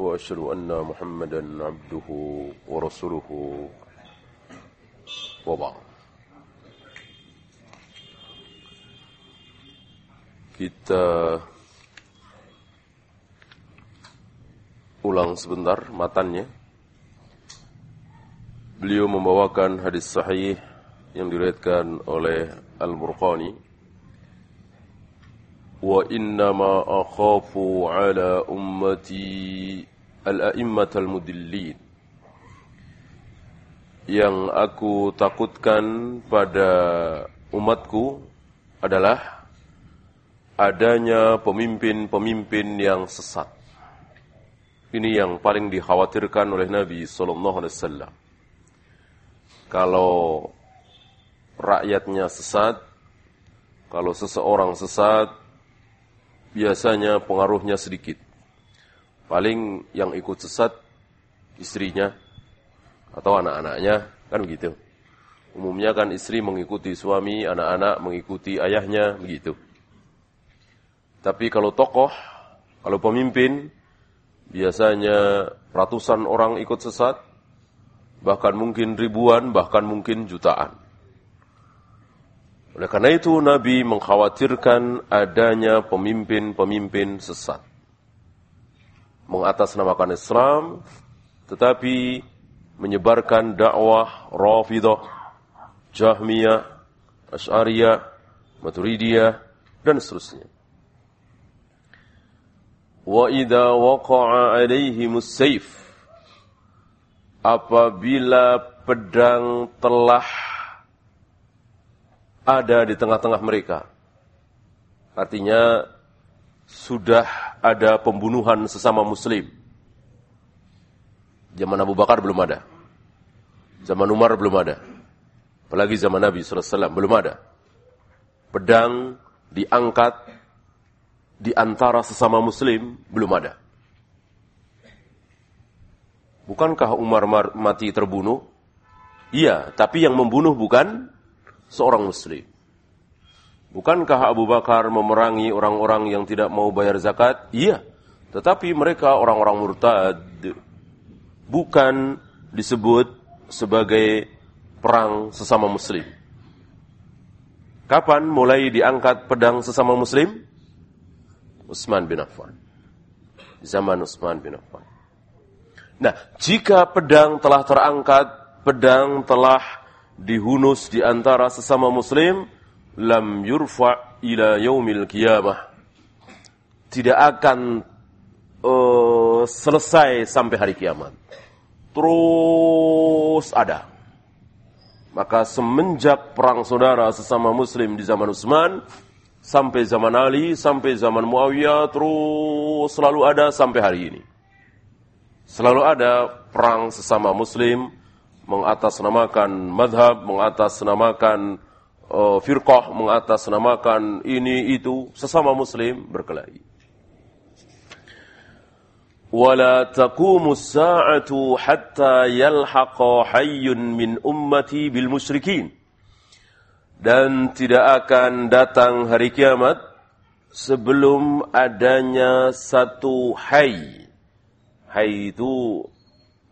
وأشهد أن محمدا عبده ورسوله وبعد kita ulang sebentar matannya beliau membawakan hadis sahih yang diriwayatkan oleh Al-Burqani innama akhafu ala ummati al-a'immat al-mudillin yang aku takutkan pada umatku adalah adanya pemimpin-pemimpin yang sesat. Ini yang paling dikhawatirkan oleh Nabi sallallahu alaihi wasallam. Kalau rakyatnya sesat, kalau seseorang sesat, biasanya pengaruhnya sedikit. Paling yang ikut sesat istrinya atau anak-anaknya, kan begitu. Umumnya kan istri mengikuti suami, anak-anak mengikuti ayahnya, begitu. Tapi kalau tokoh, kalau pemimpin, biasanya ratusan orang ikut sesat, bahkan mungkin ribuan, bahkan mungkin jutaan. Oleh karena itu Nabi mengkhawatirkan adanya pemimpin-pemimpin sesat. Mengatasnamakan Islam, tetapi menyebarkan dakwah Rafidah, Jahmiyah, Asy'ariyah, Maturidiyah, dan seterusnya. Wa idza waqa'a alaihimus apabila pedang telah ada di tengah-tengah mereka. Artinya sudah ada pembunuhan sesama muslim. Zaman Abu Bakar belum ada. Zaman Umar belum ada. Apalagi zaman Nabi SAW belum ada. Pedang diangkat di antara sesama muslim belum ada. Bukankah Umar mati terbunuh? Iya, tapi yang membunuh bukan seorang muslim. Bukankah Abu Bakar memerangi orang-orang yang tidak mau bayar zakat? Iya, tetapi mereka orang-orang murtad. Bukan disebut sebagai perang sesama muslim. Kapan mulai diangkat pedang sesama muslim? Utsman bin Affan. Zaman Utsman bin Affan. Nah, jika pedang telah terangkat, pedang telah dihunus di antara sesama muslim, lam yurfa ila yaumil qiyamah. Tidak akan uh, selesai sampai hari kiamat. Terus ada. Maka semenjak perang saudara sesama muslim di zaman Utsman, sampai zaman Ali, sampai zaman Muawiyah, terus selalu ada sampai hari ini. Selalu ada perang sesama muslim, mengatasnamakan madhab, mengatasnamakan uh, firqah, mengatasnamakan ini itu, sesama muslim berkelahi. ولا تقوم الساعة حتى يلحق حي من أمتي بالمشركين dan tidak akan datang hari kiamat sebelum adanya satu hai. Hai itu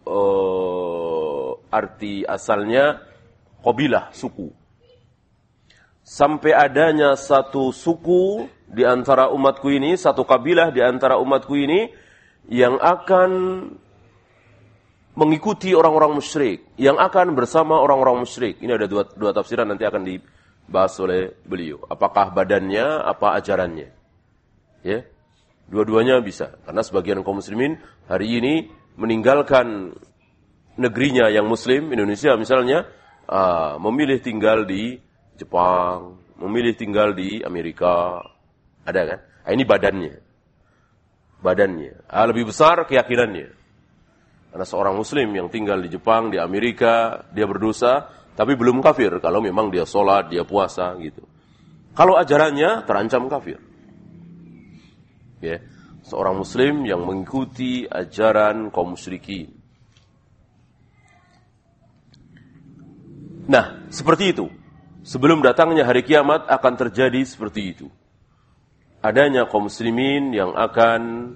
uh, arti asalnya kabilah, suku. Sampai adanya satu suku di antara umatku ini, satu kabilah di antara umatku ini yang akan mengikuti orang-orang musyrik, yang akan bersama orang-orang musyrik. Ini ada dua, dua tafsiran nanti akan dibahas oleh beliau. Apakah badannya, apa ajarannya. Ya, Dua-duanya bisa. Karena sebagian kaum muslimin hari ini meninggalkan negerinya yang muslim, Indonesia misalnya, uh, memilih tinggal di Jepang, memilih tinggal di Amerika. Ada kan? Nah, ini badannya. Badannya. Ah, lebih besar keyakinannya. Ada seorang muslim yang tinggal di Jepang, di Amerika, dia berdosa, tapi belum kafir kalau memang dia sholat, dia puasa gitu. Kalau ajarannya terancam kafir. Ya, seorang muslim yang mengikuti ajaran kaum musyrikin. Nah, seperti itu. Sebelum datangnya hari kiamat akan terjadi seperti itu. Adanya kaum muslimin yang akan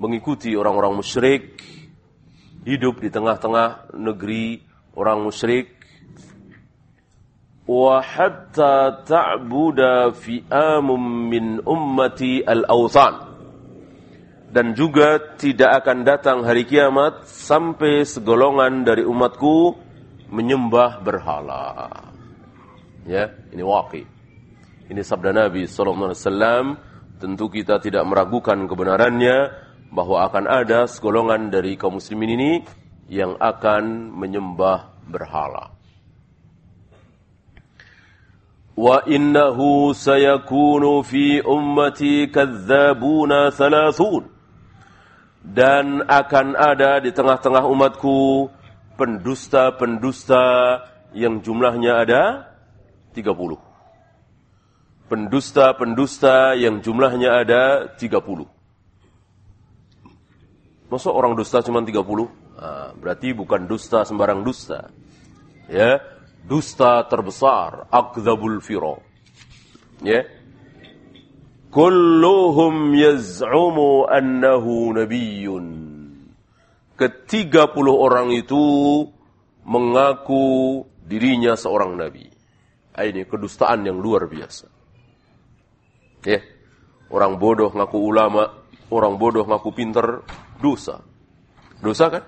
mengikuti orang-orang musyrik, hidup di tengah-tengah negeri orang musyrik, hatta ta'buda fi'amum min ummati al-awthan. Dan juga tidak akan datang hari kiamat sampai segolongan dari umatku menyembah berhala. Ya, ini waqi. Ini sabda Nabi sallallahu alaihi wasallam, tentu kita tidak meragukan kebenarannya bahwa akan ada segolongan dari kaum muslimin ini yang akan menyembah berhala. Wa innahu sayakunu fi ummati kadzabuna thalathun. Dan akan ada di tengah-tengah umatku pendusta-pendusta yang jumlahnya ada 30. Pendusta-pendusta yang jumlahnya ada 30. Masa orang dusta cuma 30? Nah, berarti bukan dusta sembarang dusta. Ya, dusta terbesar, akdzabul firo. Ya. Kulluhum yaz'umu annahu nabiyyun ketiga puluh orang itu mengaku dirinya seorang nabi. Ah, ini kedustaan yang luar biasa. Ya, orang bodoh ngaku ulama, orang bodoh ngaku pinter, dosa. Dosa kan?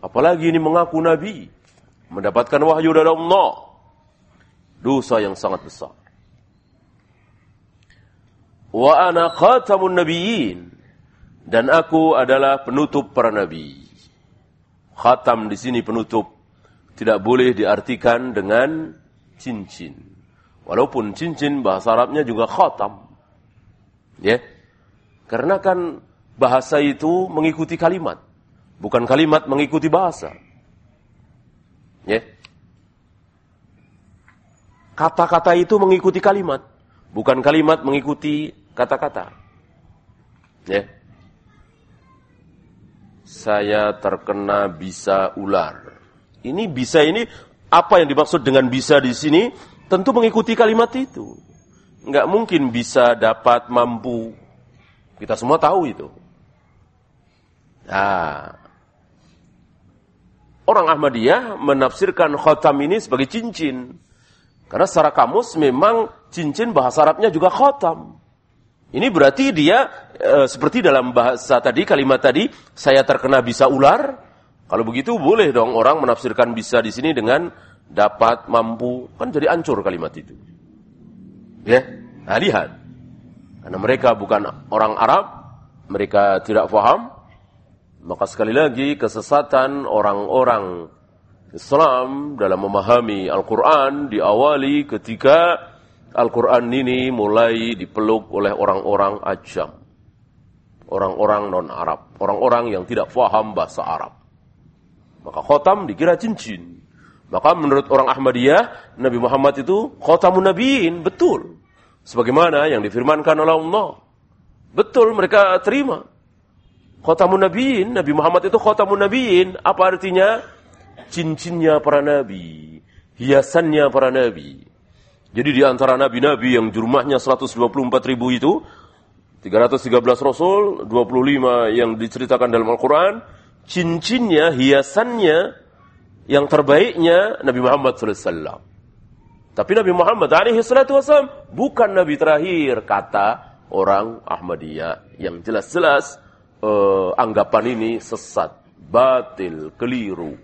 Apalagi ini mengaku nabi, mendapatkan wahyu dari Allah. Dosa yang sangat besar. Wa ana khatamun nabiyyin dan aku adalah penutup para nabi. Khatam di sini penutup tidak boleh diartikan dengan cincin. Walaupun cincin bahasa Arabnya juga khatam. Ya. Karena kan bahasa itu mengikuti kalimat, bukan kalimat mengikuti bahasa. Ya. Kata-kata itu mengikuti kalimat, bukan kalimat mengikuti kata-kata. Ya saya terkena bisa ular. Ini bisa ini apa yang dimaksud dengan bisa di sini? Tentu mengikuti kalimat itu. Enggak mungkin bisa dapat mampu. Kita semua tahu itu. Nah, orang Ahmadiyah menafsirkan khotam ini sebagai cincin. Karena secara kamus memang cincin bahasa Arabnya juga khotam. Ini berarti dia e, seperti dalam bahasa tadi, kalimat tadi, saya terkena bisa ular. Kalau begitu boleh dong orang menafsirkan bisa di sini dengan dapat, mampu. Kan jadi ancur kalimat itu. Ya, nah lihat. Karena mereka bukan orang Arab, mereka tidak faham. Maka sekali lagi kesesatan orang-orang Islam dalam memahami Al-Quran diawali ketika Al-Quran ini mulai dipeluk oleh orang-orang ajam. Orang-orang non-Arab. Orang-orang yang tidak faham bahasa Arab. Maka khotam dikira cincin. Maka menurut orang Ahmadiyah, Nabi Muhammad itu khotamun nabiin. Betul. Sebagaimana yang difirmankan oleh Allah. Betul mereka terima. Khotamun nabiin. Nabi Muhammad itu khotamun nabiin. Apa artinya? Cincinnya para nabi. Hiasannya para nabi. Jadi di antara nabi-nabi yang jumlahnya 124 ribu itu, 313 rasul, 25 yang diceritakan dalam Al-Quran, cincinnya, hiasannya, yang terbaiknya Nabi Muhammad SAW. Tapi Nabi Muhammad SAW bukan Nabi terakhir, kata orang Ahmadiyah. Yang jelas-jelas uh, anggapan ini sesat, batil, keliru.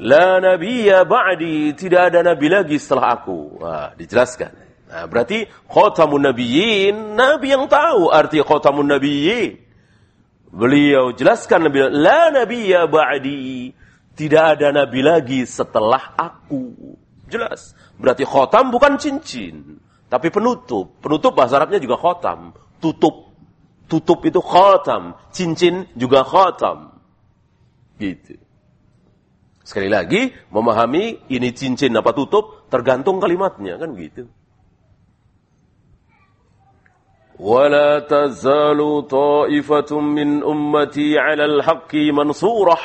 La nabiyya ba'di, tidak ada nabi lagi setelah aku. Wah, dijelaskan. Nah, berarti khatamun nabiyyin, nabi yang tahu arti khatamun nabiyyin. Beliau jelaskan nabi, la nabiyya ba'di, tidak ada nabi lagi setelah aku. Jelas. Berarti khotam bukan cincin, tapi penutup. Penutup bahasa Arabnya juga khotam, tutup. tutup itu khatam, cincin juga khatam. Gitu. Sekali lagi, memahami ini cincin apa tutup, tergantung kalimatnya, kan gitu. ولا تزال طائفة من أمتي على الحق منصورة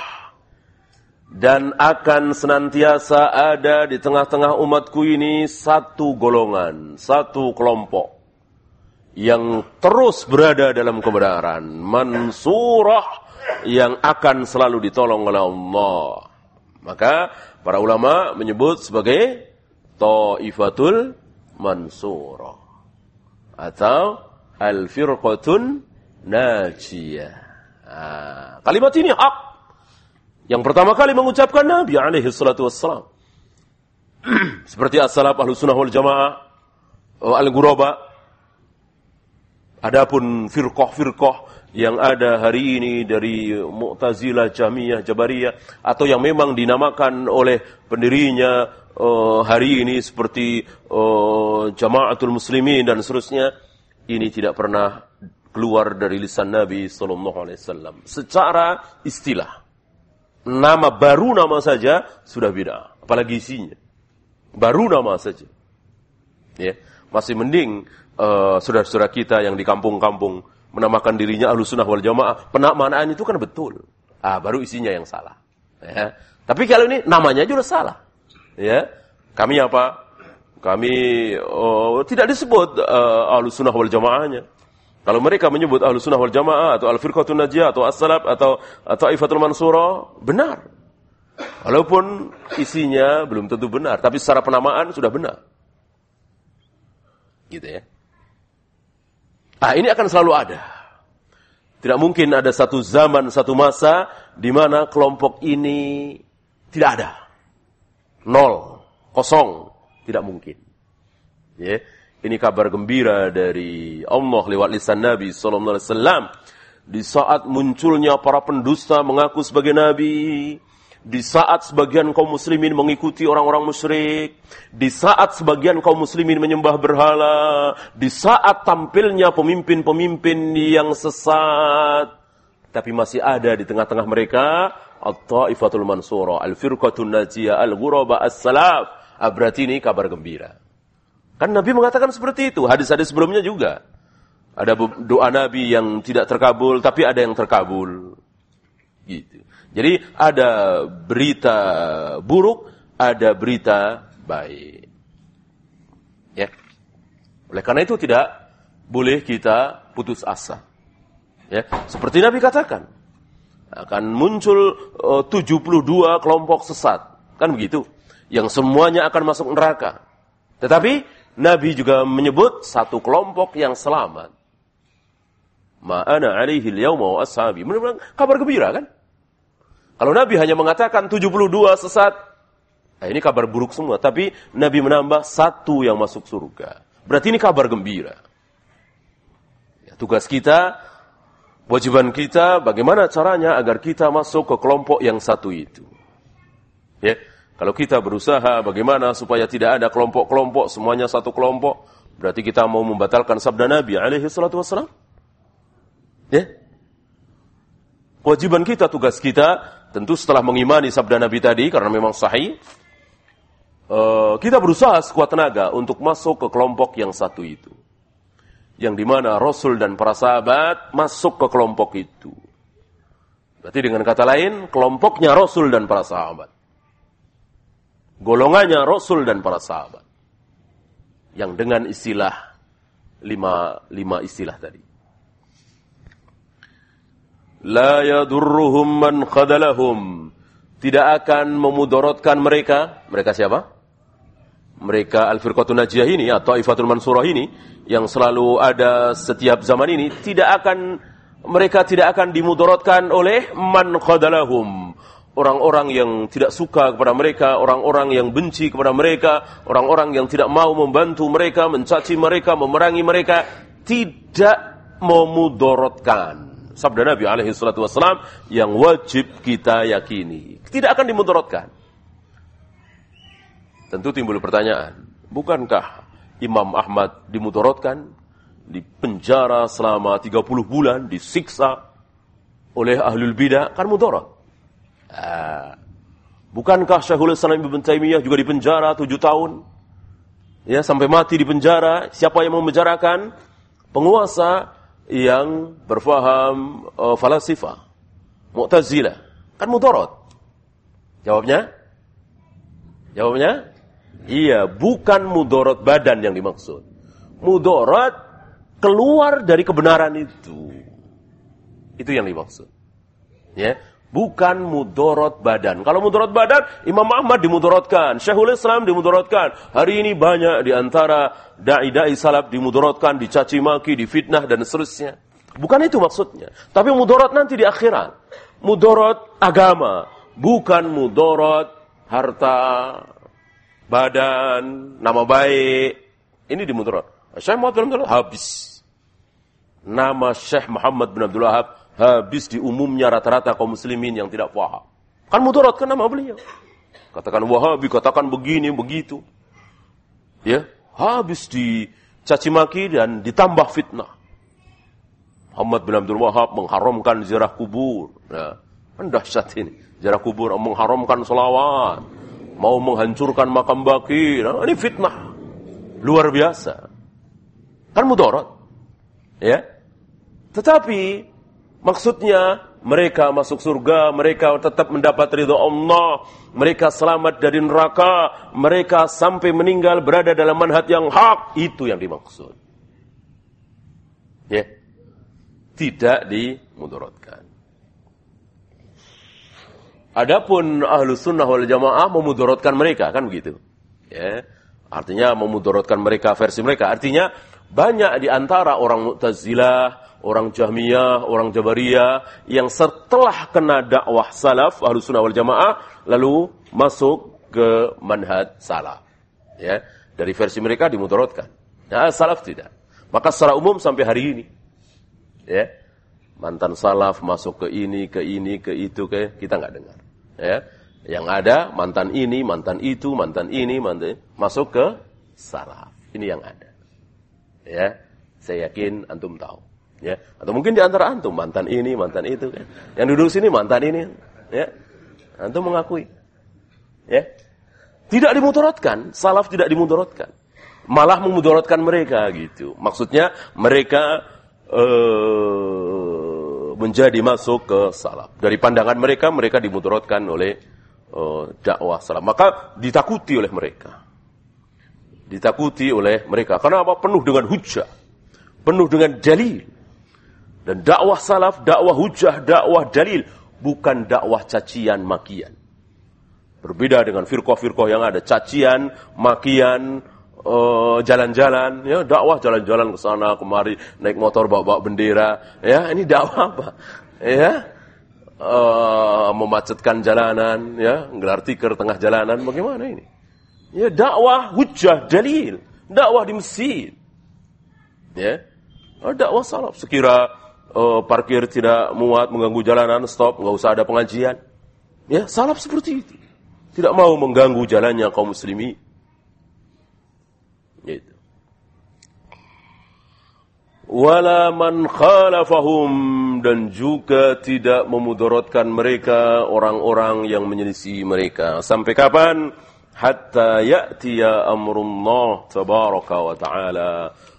dan akan senantiasa ada di tengah-tengah umatku ini satu golongan, satu kelompok yang terus berada dalam kebenaran, mansurah yang akan selalu ditolong oleh Allah. Maka para ulama menyebut sebagai Ta'ifatul Mansurah. Atau Al-Firqatun Najiyah. Kalimat ini hak. Yang pertama kali mengucapkan Nabi alaihi salatu wassalam. Seperti as-salaf ahlu sunnah wal jamaah, al-ghuraba. Adapun firqah-firqah yang ada hari ini dari Mu'tazilah, Jamiyah, Jabariyah atau yang memang dinamakan oleh pendirinya uh, hari ini seperti uh, Jamaatul Muslimin dan seterusnya ini tidak pernah keluar dari lisan Nabi sallallahu alaihi wasallam secara istilah. Nama baru nama saja sudah beda, apalagi isinya. Baru nama saja. Ya, masih mending saudara saudara-saudara kita yang di kampung-kampung menamakan dirinya ahlu sunnah wal jamaah, penamaan itu kan betul. Ah, baru isinya yang salah. Ya. Tapi kalau ini namanya juga salah. Ya, kami apa? Kami oh, tidak disebut uh, ahlu sunnah wal jamaahnya. Kalau mereka menyebut ahlu sunnah wal jamaah atau al-firqatun najiyah atau as-salaf atau atau ifatul mansura, benar. Walaupun isinya belum tentu benar, tapi secara penamaan sudah benar. Gitu ya. Ah, ini akan selalu ada. Tidak mungkin ada satu zaman, satu masa di mana kelompok ini tidak ada. Nol, kosong, tidak mungkin. Ya. Ini kabar gembira dari Allah lewat lisan Nabi sallallahu alaihi wasallam di saat munculnya para pendusta mengaku sebagai nabi, di saat sebagian kaum muslimin mengikuti orang-orang musyrik, di saat sebagian kaum muslimin menyembah berhala, di saat tampilnya pemimpin-pemimpin yang sesat, tapi masih ada di tengah-tengah mereka At-Taifatul Mansura, Al-Firqatun Najiyah, Al-Ghuraba, As-Salaf. Ah, berarti ini kabar gembira. Kan Nabi mengatakan seperti itu, hadis-hadis sebelumnya juga. Ada doa Nabi yang tidak terkabul, tapi ada yang terkabul. Gitu. Jadi ada berita buruk, ada berita baik. Ya. Oleh karena itu tidak boleh kita putus asa. Ya, seperti Nabi katakan, akan muncul uh, 72 kelompok sesat. Kan begitu? Yang semuanya akan masuk neraka. Tetapi Nabi juga menyebut satu kelompok yang selamat. Ma'ana alaihi al-yawma wa ashabi. Kabar gembira kan? Kalau Nabi hanya mengatakan 72 sesat, nah ini kabar buruk semua. Tapi Nabi menambah satu yang masuk surga. Berarti ini kabar gembira. Ya, tugas kita, wajiban kita, bagaimana caranya agar kita masuk ke kelompok yang satu itu. Ya, kalau kita berusaha bagaimana supaya tidak ada kelompok-kelompok, semuanya satu kelompok, berarti kita mau membatalkan sabda Nabi alaihi salatu wassalam. Ya, Kewajiban kita, tugas kita, tentu setelah mengimani sabda Nabi tadi, karena memang sahih, uh, kita berusaha sekuat tenaga untuk masuk ke kelompok yang satu itu. Yang di mana Rasul dan para sahabat masuk ke kelompok itu. Berarti dengan kata lain, kelompoknya Rasul dan para sahabat. Golongannya Rasul dan para sahabat. Yang dengan istilah lima, lima istilah tadi. La yadurruhum man khadalahum. Tidak akan memudorotkan mereka. Mereka siapa? Mereka Al-Firqatun Najiyah ini atau Ifatul Mansurah ini yang selalu ada setiap zaman ini tidak akan mereka tidak akan dimudorotkan oleh man khadalahum. Orang-orang yang tidak suka kepada mereka, orang-orang yang benci kepada mereka, orang-orang yang tidak mau membantu mereka, mencaci mereka, memerangi mereka, tidak memudorotkan sabda Nabi alaihi salatu wassalam yang wajib kita yakini. Tidak akan dimudaratkan. Tentu timbul pertanyaan, bukankah Imam Ahmad dimudaratkan? di penjara selama 30 bulan, disiksa oleh ahlul bidah, kan mudarat. Ah. Bukankah Syekhul Islam Ibn Taimiyah juga di penjara 7 tahun? Ya, sampai mati di penjara. Siapa yang memenjarakan? Penguasa yang berfaham uh, falasifah. Mu'tazilah. Kan mudarat. Jawabnya? Jawabnya? Iya, bukan mudarat badan yang dimaksud. Mudarat keluar dari kebenaran itu. Itu yang dimaksud. Ya, bukan mudarat badan. Kalau mudarat badan, Imam Ahmad dimudaratkan, Syekhul Islam dimudaratkan. Hari ini banyak di antara dai-dai salaf dimudaratkan, dicaci maki, difitnah dan seterusnya. Bukan itu maksudnya. Tapi mudarat nanti di akhirat. Mudarat agama, bukan mudarat harta, badan, nama baik. Ini di mudarat. Syekh Muhammad bin Abdul Wahab habis. Nama Syekh Muhammad bin Abdul Wahab habis di umumnya rata-rata kaum muslimin yang tidak paham. Kan mudarat kan nama beliau. Katakan Wahabi, katakan begini, begitu. Ya, habis dicaci maki dan ditambah fitnah. Muhammad bin Abdul Wahab mengharamkan ziarah kubur. Nah, kan dahsyat ini. Ziarah kubur mengharamkan selawat mau menghancurkan makam baki. Nah, ini fitnah. Luar biasa. Kan mudarat. Ya. Tetapi maksudnya mereka masuk surga, mereka tetap mendapat ridho Allah, mereka selamat dari neraka, mereka sampai meninggal berada dalam manhat yang hak, itu yang dimaksud. Ya. Tidak dimudaratkan. Adapun ahlu sunnah wal jamaah memudorotkan mereka, kan begitu. Ya. Artinya memudorotkan mereka versi mereka. Artinya banyak di antara orang Mu'tazilah, orang Jahmiyah, orang Jabariyah yang setelah kena dakwah salaf ahlu sunnah wal jamaah lalu masuk ke manhaj salaf. Ya. Dari versi mereka dimudorotkan. Nah, salaf tidak. Maka secara umum sampai hari ini. Ya. Mantan salaf masuk ke ini, ke ini, ke itu, ke kita nggak dengar. Ya. Yang ada mantan ini, mantan itu, mantan ini, mantan masuk ke salaf. Ini yang ada. Ya. Saya yakin antum tahu. Ya. Atau mungkin di antara antum mantan ini, mantan itu kan. Yang duduk sini mantan ini. Ya. Antum mengakui. Ya. Tidak dimudaratkan, salaf tidak dimudaratkan. Malah memudaratkan mereka gitu. Maksudnya mereka uh, menjadi masuk ke salaf. Dari pandangan mereka, mereka dimudaratkan oleh uh, dakwah salaf. Maka ditakuti oleh mereka. Ditakuti oleh mereka. Karena apa? Penuh dengan hujah. Penuh dengan dalil. Dan dakwah salaf, dakwah hujah, dakwah dalil. Bukan dakwah cacian, makian. Berbeda dengan firqah-firqah yang ada cacian, makian, Eh, jalan-jalan, uh, ya dakwah jalan-jalan ke sana kemari naik motor bawa-bawa bendera, ya ini dakwah apa? Ya uh, memacetkan jalanan, ya gelar tikar tengah jalanan, bagaimana ini? Ya dakwah hujah dalil, dakwah di masjid, ya oh, dakwah salaf. Sekira uh, parkir tidak muat mengganggu jalanan, stop, nggak usah ada pengajian. Ya salaf seperti itu, tidak mau mengganggu jalannya kaum muslimin. Gitu. Wala man khalafahum dan juga tidak memudaratkan mereka orang-orang yang menyelisih mereka. Sampai kapan? Hatta ya'tiya amrullah tabaraka wa ta'ala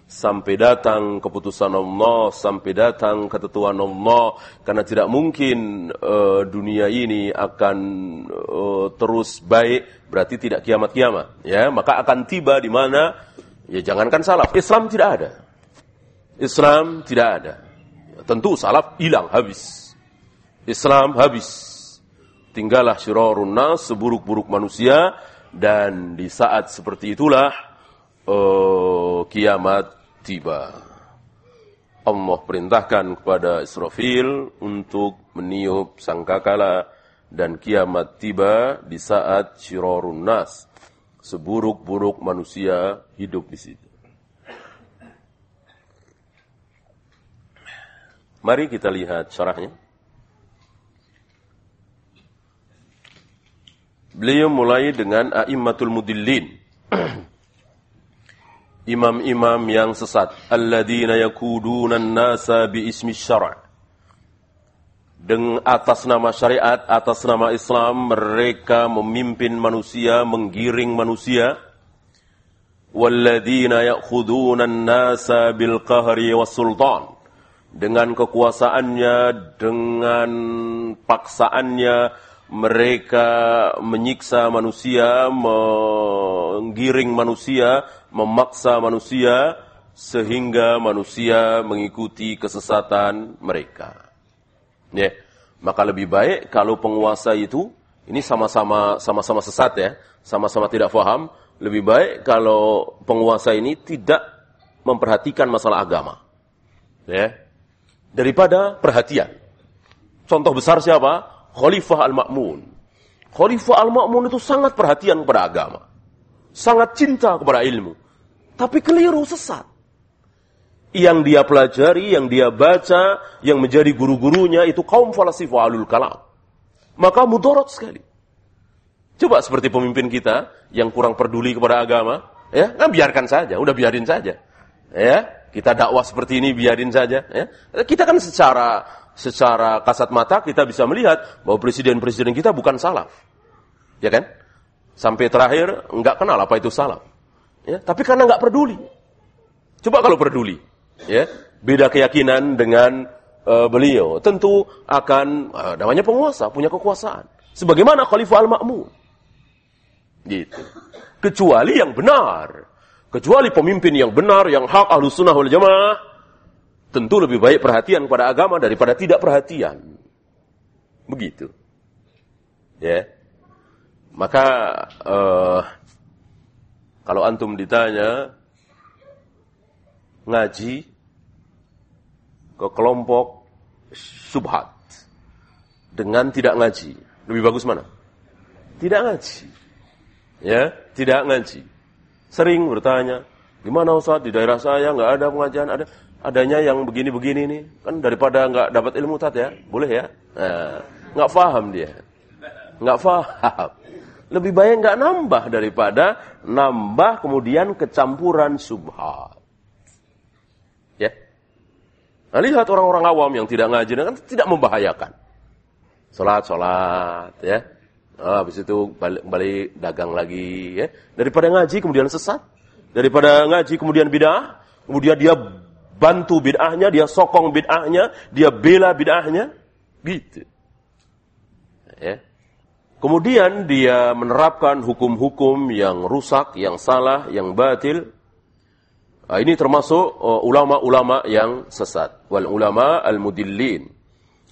sampai datang keputusan Allah, sampai datang ketentuan Allah, karena tidak mungkin uh, dunia ini akan uh, terus baik, berarti tidak kiamat-kiamat, ya, maka akan tiba di mana Ya jangankan salaf, Islam tidak ada. Islam tidak ada. Ya, tentu salaf hilang, habis. Islam habis. Tinggallah syirarun nas, seburuk-buruk manusia. Dan di saat seperti itulah uh, kiamat tiba. Allah perintahkan kepada Israfil untuk meniup sangkakala dan kiamat tiba di saat syirarun nas seburuk-buruk manusia hidup di situ. Mari kita lihat syarahnya. Beliau mulai dengan a'immatul mudillin. imam-imam yang sesat alladzina yakuduna an-nasa bi ismi syara' dengan atas nama syariat, atas nama Islam mereka memimpin manusia, menggiring manusia. Walladzina ya'khuduna an-nasa bil qahri was sultan. Dengan kekuasaannya, dengan paksaannya, mereka menyiksa manusia, menggiring manusia, memaksa manusia, sehingga manusia mengikuti kesesatan mereka. Ya. Maka lebih baik kalau penguasa itu ini sama-sama sama-sama sesat ya, sama-sama tidak faham, lebih baik kalau penguasa ini tidak memperhatikan masalah agama. Ya. Daripada perhatian. Contoh besar siapa? Khalifah Al-Ma'mun. Khalifah Al-Ma'mun itu sangat perhatian kepada agama. Sangat cinta kepada ilmu. Tapi keliru sesat yang dia pelajari, yang dia baca, yang menjadi guru-gurunya itu kaum falasifah alul kalam. Maka mudorot sekali. Coba seperti pemimpin kita yang kurang peduli kepada agama, ya, nah biarkan saja, udah biarin saja. Ya, kita dakwah seperti ini biarin saja, ya. Kita kan secara secara kasat mata kita bisa melihat bahwa presiden-presiden kita bukan salaf. Ya kan? Sampai terakhir enggak kenal apa itu salaf. Ya, tapi karena enggak peduli. Coba kalau peduli, ya beda keyakinan dengan uh, beliau tentu akan uh, namanya penguasa punya kekuasaan sebagaimana Khalifah Al-Ma'mun gitu kecuali yang benar kecuali pemimpin yang benar yang hak ahlu sunnah wal jamaah tentu lebih baik perhatian pada agama daripada tidak perhatian begitu ya maka uh, kalau antum ditanya ngaji ke kelompok subhat dengan tidak ngaji. Lebih bagus mana? Tidak ngaji. Ya, tidak ngaji. Sering bertanya, gimana Ustaz di daerah saya nggak ada pengajian, ada adanya yang begini-begini nih. Kan daripada nggak dapat ilmu tat ya, boleh ya? Nah, nggak paham dia. Nggak paham. Lebih baik nggak nambah daripada nambah kemudian kecampuran subhat. Nah, lihat orang-orang awam yang tidak ngaji, kan tidak membahayakan. Sholat, sholat, ya. Nah, habis itu balik, balik dagang lagi, ya. Daripada ngaji kemudian sesat. Daripada ngaji kemudian bid'ah. Kemudian dia bantu bid'ahnya, dia sokong bid'ahnya, dia bela bid'ahnya. Gitu. Ya. Kemudian dia menerapkan hukum-hukum yang rusak, yang salah, yang batil. Nah, ini termasuk uh, ulama-ulama yang sesat. Wal ulama al-mudillin.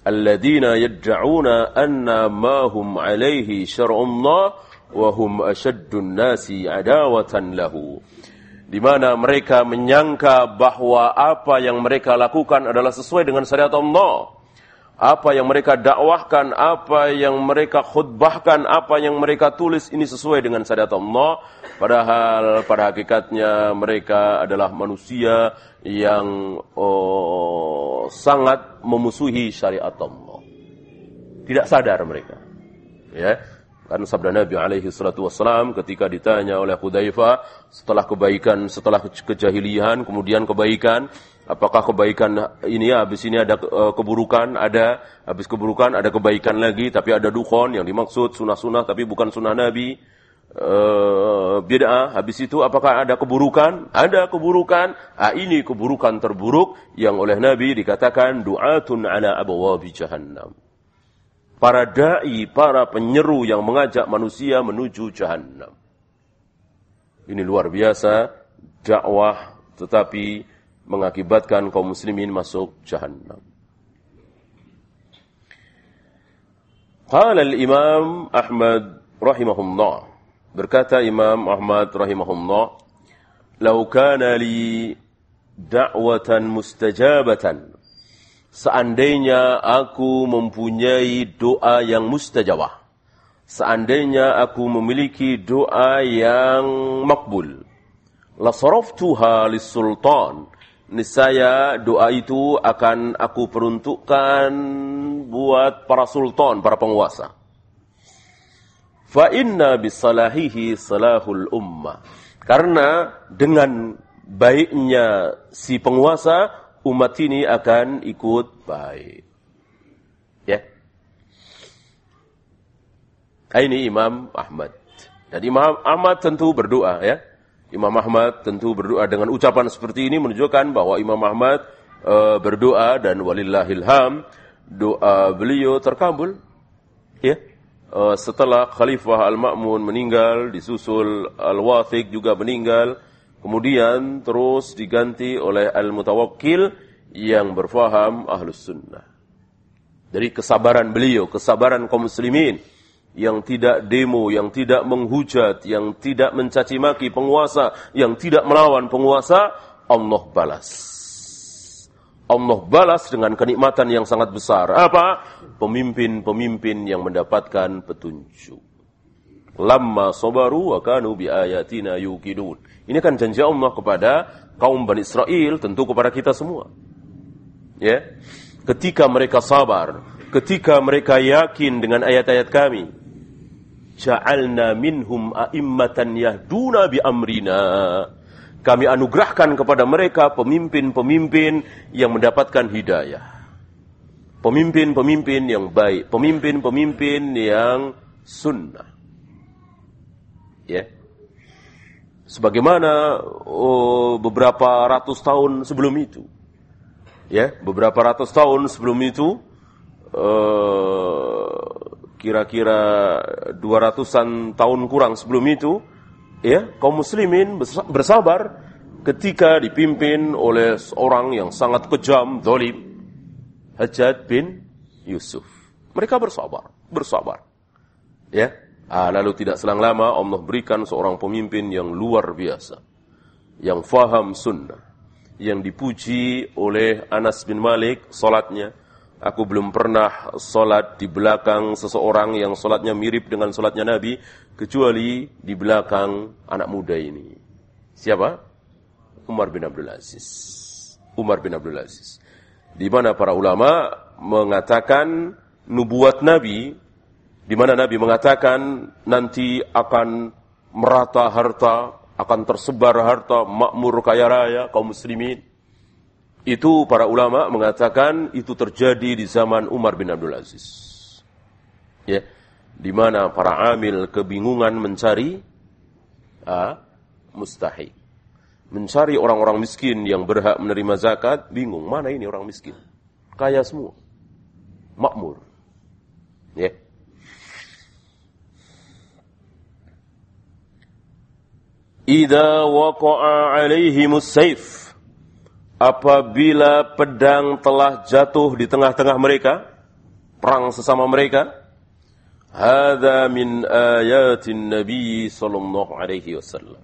Alladzina yad'una anna ma hum alaihi syar'ullah wa hum ashaddun nasi adawatan lahu. Di mana mereka menyangka bahwa apa yang mereka lakukan adalah sesuai dengan syariat Allah apa yang mereka dakwahkan, apa yang mereka khutbahkan, apa yang mereka tulis ini sesuai dengan syariat Allah. Padahal pada hakikatnya mereka adalah manusia yang oh, sangat memusuhi syariat Allah. Tidak sadar mereka. Ya. Kan sabda Nabi alaihi salatu wassalam ketika ditanya oleh Hudzaifah setelah kebaikan, setelah kejahilian, kemudian kebaikan, Apakah kebaikan ini ya, habis ini ada uh, keburukan, ada habis keburukan ada kebaikan lagi, tapi ada dukhon yang dimaksud sunnah-sunnah tapi bukan sunnah Nabi. Uh, bid'ah, habis itu apakah ada keburukan? Ada keburukan. Ah, ini keburukan terburuk yang oleh Nabi dikatakan du'atun ala abwabi jahannam. Para dai, para penyeru yang mengajak manusia menuju jahannam. Ini luar biasa dakwah tetapi mengakibatkan kaum muslimin masuk jahannam. Qala al-Imam Ahmad rahimahullah berkata Imam Ahmad rahimahullah "Lau kana li da'watan mustajabatan seandainya aku mempunyai doa yang mustajabah seandainya aku memiliki doa yang makbul la saraftuha lis-sultan niscaya doa itu akan aku peruntukkan buat para sultan, para penguasa. Fa inna bisalahihi salahul ummah. Karena dengan baiknya si penguasa, umat ini akan ikut baik. Ya. Ini Imam Ahmad. Dan Imam Ahmad tentu berdoa ya. Imam Ahmad tentu berdoa dengan ucapan seperti ini menunjukkan bahwa Imam Ahmad uh, berdoa dan walillahilham doa beliau terkabul. Ya. Uh, setelah Khalifah Al-Ma'mun meninggal, disusul Al-Wathiq juga meninggal, kemudian terus diganti oleh Al-Mutawakkil yang berfaham Ahlus Sunnah. Dari kesabaran beliau, kesabaran kaum muslimin yang tidak demo, yang tidak menghujat, yang tidak mencaci maki penguasa, yang tidak melawan penguasa, Allah balas. Allah balas dengan kenikmatan yang sangat besar. Apa? Pemimpin-pemimpin yang mendapatkan petunjuk. Lama sobaru wa kanu bi ayatina yukidun. Ini kan janji Allah kepada kaum Bani Israel, tentu kepada kita semua. Ya. Ketika mereka sabar, ketika mereka yakin dengan ayat-ayat kami, ja'alna minhum a'immatan yahduna bi amrina kami anugerahkan kepada mereka pemimpin-pemimpin yang mendapatkan hidayah. Pemimpin-pemimpin yang baik, pemimpin-pemimpin yang sunnah. Ya. Sebagaimana oh, beberapa ratus tahun sebelum itu. Ya, beberapa ratus tahun sebelum itu uh, kira-kira dua ratusan tahun kurang sebelum itu ya kaum muslimin bersabar ketika dipimpin oleh seorang yang sangat kejam, dolim, Hajjad bin Yusuf. Mereka bersabar, bersabar. Ya, ah, lalu tidak selang lama Allah berikan seorang pemimpin yang luar biasa, yang faham sunnah, yang dipuji oleh Anas bin Malik solatnya. Aku belum pernah solat di belakang seseorang yang solatnya mirip dengan solatnya Nabi, kecuali di belakang anak muda ini. Siapa? Umar bin Abdul Aziz. Umar bin Abdul Aziz. Di mana para ulama mengatakan nubuat Nabi, di mana Nabi mengatakan nanti akan merata harta, akan tersebar harta, makmur kaya raya kaum muslimin. Itu para ulama mengatakan itu terjadi di zaman Umar bin Abdul Aziz. Ya. Di mana para amil kebingungan mencari ah, mustahil. Mencari orang-orang miskin yang berhak menerima zakat, bingung, mana ini orang miskin? Kaya semua. Makmur. Ya. Yeah. Ida waqa'a alaihimus saif. Apabila pedang telah jatuh di tengah-tengah mereka, perang sesama mereka, Hada min ayatin nabi sallallahu alaihi wasallam.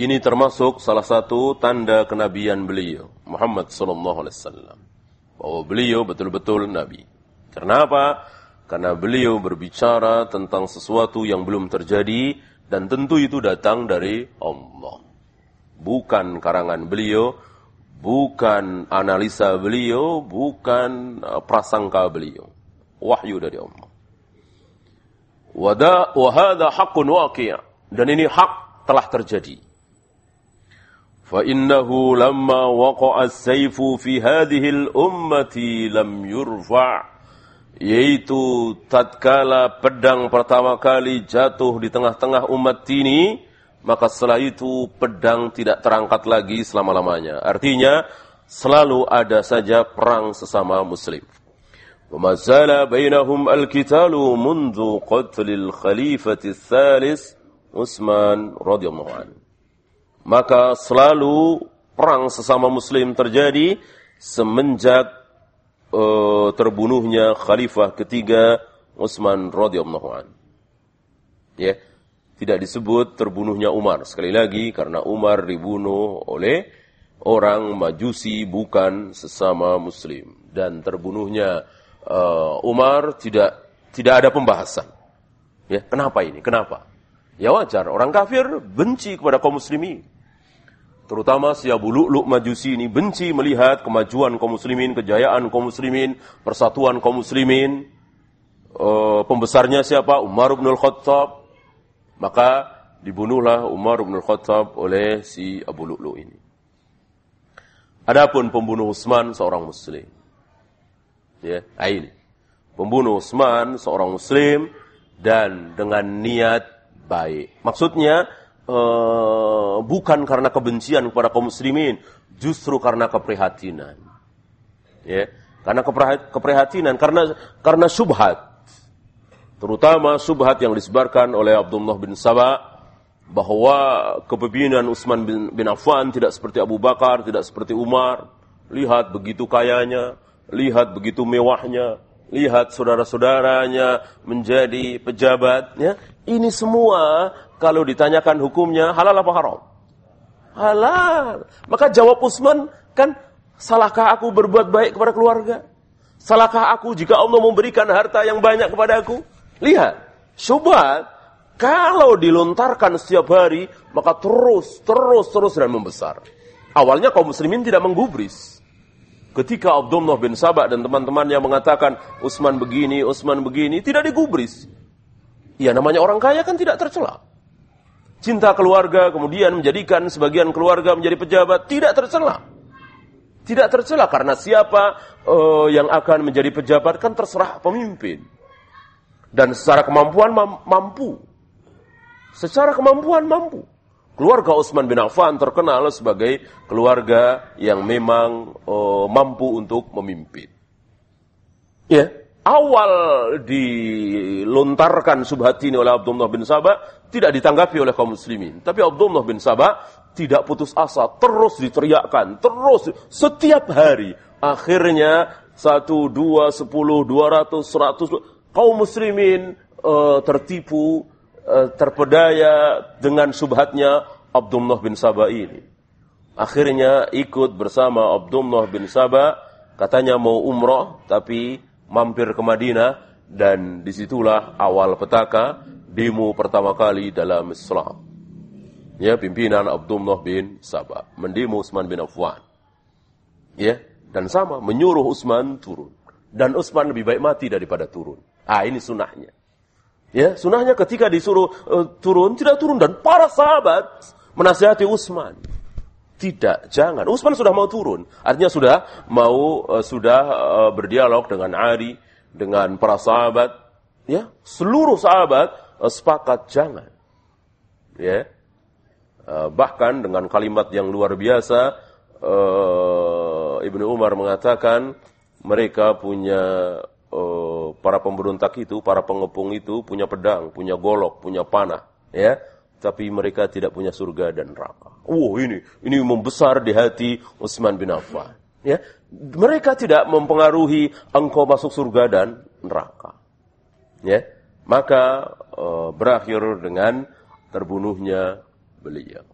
Ini termasuk salah satu tanda kenabian beliau Muhammad sallallahu alaihi wasallam bahwa beliau betul-betul nabi. Kenapa? Karena beliau berbicara tentang sesuatu yang belum terjadi dan tentu itu datang dari Allah. Bukan karangan beliau, bukan analisa beliau, bukan uh, prasangka beliau. Wahyu dari Allah. Wada wahada hakun waqi' dan ini hak telah terjadi. Lamma waqa'a as-sayfu fi hadhihi al-ummati lam yurfa' yaitu tatkala pedang pertama kali jatuh di tengah-tengah umat ini maka setelah itu pedang tidak terangkat lagi selama-lamanya. Artinya selalu ada saja perang sesama muslim. وما bainahum al-kitalu mundu qatlil khalifati thalis Utsman radhiyallahu anhu. Maka selalu perang sesama muslim terjadi semenjak uh, terbunuhnya khalifah ketiga Utsman radhiyallahu anhu. Ya. Tidak disebut terbunuhnya Umar. Sekali lagi karena Umar dibunuh oleh orang Majusi bukan sesama Muslim dan terbunuhnya uh, Umar tidak tidak ada pembahasan. Ya, kenapa ini? Kenapa? Ya wajar, orang kafir benci kepada kaum muslimin. Terutama si Abu Lu'lu' Majusi ini benci melihat kemajuan kaum muslimin, kejayaan kaum muslimin, persatuan kaum muslimin. Uh, pembesarnya siapa? Umar bin Khattab maka dibunuhlah Umar bin Khattab oleh si Abu Lu'lu ini. Adapun pembunuh Utsman seorang muslim. Ya, nah ini. Pembunuh Utsman seorang muslim dan dengan niat baik. Maksudnya uh, bukan karena kebencian kepada kaum muslimin, justru karena keprihatinan. Ya, karena keprihatinan, karena karena subhat. Terutama subhat yang disebarkan oleh Abdullah bin Sabah bahwa kepemimpinan Utsman bin, bin Affan tidak seperti Abu Bakar, tidak seperti Umar. Lihat begitu kayanya, lihat begitu mewahnya, lihat saudara-saudaranya menjadi pejabat. Ya. Ini semua kalau ditanyakan hukumnya halal apa haram? Halal. Maka jawab Utsman kan salahkah aku berbuat baik kepada keluarga? Salahkah aku jika Allah memberikan harta yang banyak kepada aku? Lihat, syubhat kalau dilontarkan setiap hari maka terus terus terus dan membesar. Awalnya kaum muslimin tidak menggubris. Ketika Abdullah bin Sabah dan teman-temannya mengatakan Utsman begini, Utsman begini, tidak digubris. Ya namanya orang kaya kan tidak tercela. Cinta keluarga kemudian menjadikan sebagian keluarga menjadi pejabat tidak tercela. Tidak tercela karena siapa uh, yang akan menjadi pejabat kan terserah pemimpin. Dan secara kemampuan mampu. Secara kemampuan mampu. Keluarga Utsman bin Affan terkenal sebagai keluarga yang memang uh, mampu untuk memimpin. Ya, awal dilontarkan subhat ini oleh Abdullah bin Sabah tidak ditanggapi oleh kaum muslimin. Tapi Abdullah bin Sabah tidak putus asa, terus diteriakkan, terus setiap hari. Akhirnya satu, dua, sepuluh, dua ratus, seratus kaum muslimin uh, tertipu Eh, terpedaya dengan subhatnya Abdullah bin Sabah ini. Akhirnya ikut bersama Abdullah bin Sabah, katanya mau umroh, tapi mampir ke Madinah, dan di situlah awal petaka demo pertama kali dalam Islam. Ya, pimpinan Abdullah bin Sabah, mendemo Utsman bin Affan. Ya, dan sama, menyuruh Utsman turun. Dan Utsman lebih baik mati daripada turun. Ah, ini sunnahnya. Ya, sunahnya ketika disuruh uh, turun tidak turun dan para sahabat menasihati Utsman. Tidak, jangan. Utsman sudah mau turun. Artinya sudah mau uh, sudah uh, berdialog dengan Ali, dengan para sahabat. Ya, seluruh sahabat uh, sepakat jangan. Ya. Bahkan dengan kalimat yang luar biasa Ibnu Umar mengatakan mereka punya para pemberontak itu, para pengepung itu punya pedang, punya golok, punya panah, ya. Tapi mereka tidak punya surga dan neraka. Oh ini, ini membesar di hati Utsman bin Affan. Ya, mereka tidak mempengaruhi engkau masuk surga dan neraka. Ya, maka uh, berakhir dengan terbunuhnya beliau.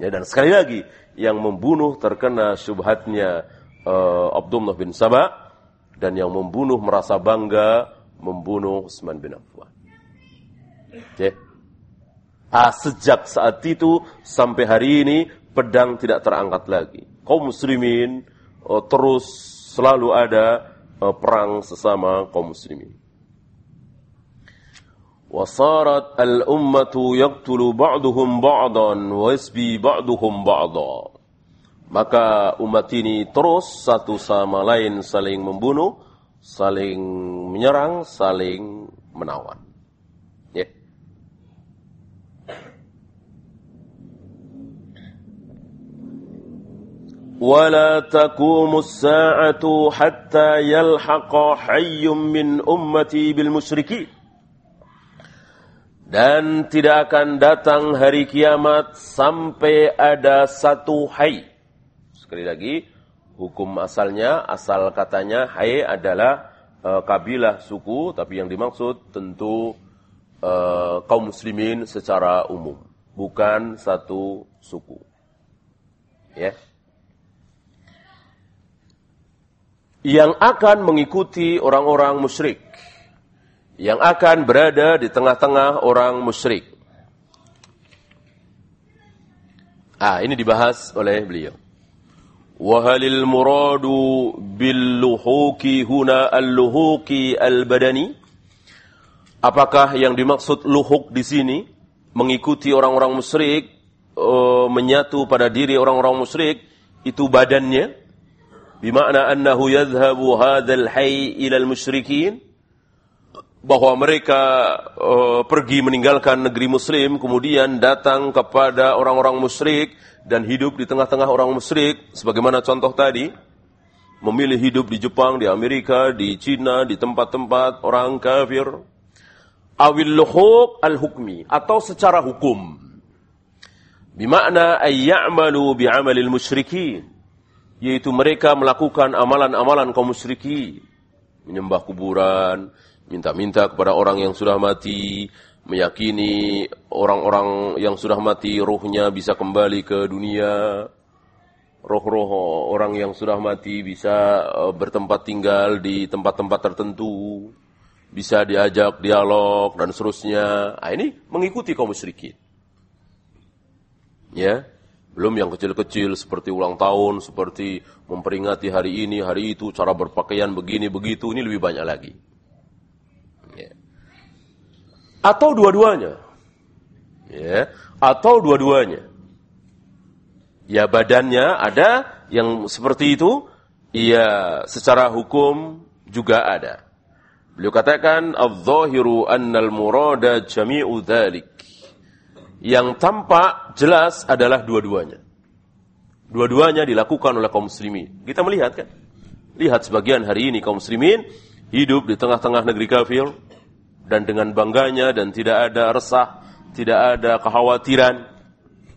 Ya, dan sekali lagi yang membunuh terkena syubhatnya uh, Abdullah bin Sabah dan yang membunuh merasa bangga membunuh Utsman bin Affan. Okay. Ah, sejak saat itu sampai hari ini pedang tidak terangkat lagi. Kaum muslimin oh, terus selalu ada oh, perang sesama kaum muslimin. وصارت الأمة يقتل بعضهم بعضا ويسبي بعضهم بعضا maka umat ini terus satu sama lain saling membunuh, saling menyerang, saling menawan. ولا تقوم الساعة حتى يلحق حي من أمتي بالمشركين dan tidak akan datang hari kiamat sampai ada satu hai Sekali lagi, hukum asalnya, asal katanya hai adalah e, kabilah suku, tapi yang dimaksud tentu e, kaum muslimin secara umum, bukan satu suku. Ya. yang akan mengikuti orang-orang musyrik, yang akan berada di tengah-tengah orang musyrik. Ah, ini dibahas oleh beliau. Wahalil muradu bil luhuki huna al luhuki al badani. Apakah yang dimaksud luhuk di sini mengikuti orang-orang musyrik, eh, menyatu pada diri orang-orang musyrik itu badannya? Bimana annahu yadhhabu hadzal hayy ila al-musyrikin, bahwa mereka uh, pergi meninggalkan negeri muslim kemudian datang kepada orang-orang musyrik dan hidup di tengah-tengah orang musyrik. Sebagaimana contoh tadi memilih hidup di Jepang, di Amerika, di Cina, di tempat-tempat orang kafir. Awil luhuk al-hukmi atau secara hukum. Bimakna ayya'malu bi'amalil musyrikin yaitu mereka melakukan amalan-amalan kaum musyrikin menyembah kuburan, minta-minta kepada orang yang sudah mati, meyakini orang-orang yang sudah mati ruhnya bisa kembali ke dunia, roh-roh orang yang sudah mati bisa eh, bertempat tinggal di tempat-tempat tertentu, bisa diajak dialog dan seterusnya. Nah, ini mengikuti kaum musyrikin. Ya, belum yang kecil-kecil seperti ulang tahun, seperti memperingati hari ini, hari itu, cara berpakaian begini begitu, ini lebih banyak lagi atau dua-duanya. Ya, atau dua-duanya. Ya badannya ada yang seperti itu, ya secara hukum juga ada. Beliau katakan adz-dzahiru annal murada jami'u dzalik. Yang tampak jelas adalah dua-duanya. Dua-duanya dilakukan oleh kaum muslimin. Kita melihat kan? Lihat sebagian hari ini kaum muslimin hidup di tengah-tengah negeri kafir, dan dengan bangganya dan tidak ada resah, tidak ada kekhawatiran.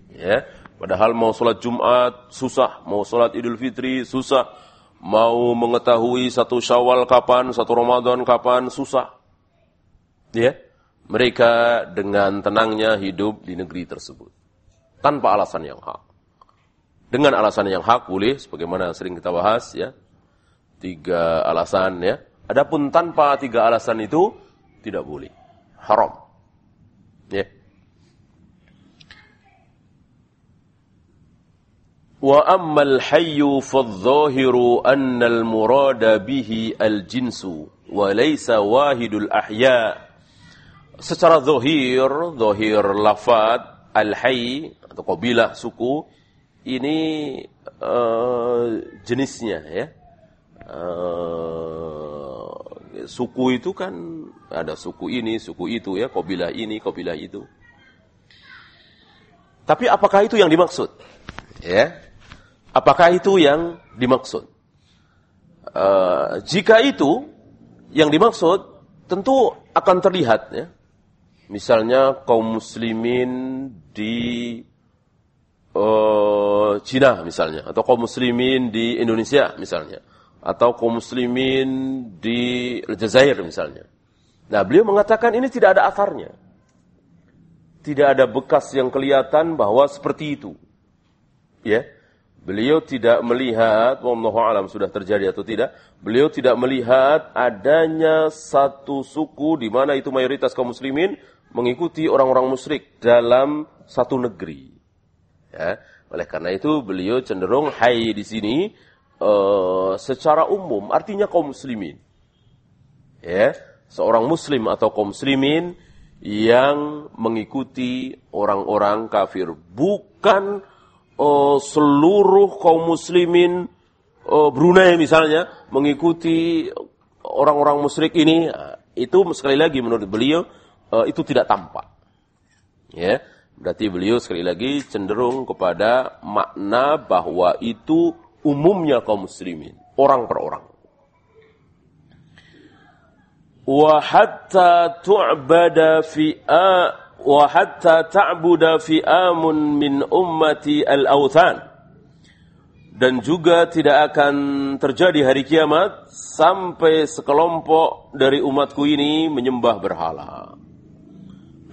Ya, padahal mau sholat Jumat susah, mau sholat Idul Fitri susah, mau mengetahui satu Syawal kapan, satu Ramadan kapan susah. Ya, mereka dengan tenangnya hidup di negeri tersebut tanpa alasan yang hak. Dengan alasan yang hak boleh, sebagaimana sering kita bahas ya, tiga alasan ya. Adapun tanpa tiga alasan itu tidak boleh. Haram. Ya. Wa ammal hayyu fadh-dhahiru anna al-murada bihi al-jinsu wa laysa wahidul ahya. Secara zahir, zahir lafad al-hayy atau kabilah suku ini uh, jenisnya ya. Uh, suku itu kan ada suku ini, suku itu ya, kabilah ini, kabilah itu. Tapi apakah itu yang dimaksud? Ya. Apakah itu yang dimaksud? Uh, jika itu yang dimaksud, tentu akan terlihat ya. Misalnya kaum muslimin di uh, Cina misalnya atau kaum muslimin di Indonesia misalnya atau kaum muslimin di Aljazair misalnya. Nah, beliau mengatakan ini tidak ada asarnya. Tidak ada bekas yang kelihatan bahwa seperti itu. Ya. Beliau tidak melihat, wallahu alam sudah terjadi atau tidak, beliau tidak melihat adanya satu suku di mana itu mayoritas kaum muslimin mengikuti orang-orang musyrik dalam satu negeri. Ya. Oleh karena itu beliau cenderung hai di sini uh, secara umum artinya kaum muslimin. Ya, seorang muslim atau kaum muslimin yang mengikuti orang-orang kafir, bukan uh, seluruh kaum muslimin uh, Brunei misalnya mengikuti orang-orang musyrik ini. itu sekali lagi menurut beliau uh, itu tidak tampak. Ya, berarti beliau sekali lagi cenderung kepada makna bahwa itu umumnya kaum muslimin, orang per orang. Wa hatta tu'bada fi wa hatta ta'buda fi amun min ummati al-awthan. Dan juga tidak akan terjadi hari kiamat sampai sekelompok dari umatku ini menyembah berhala.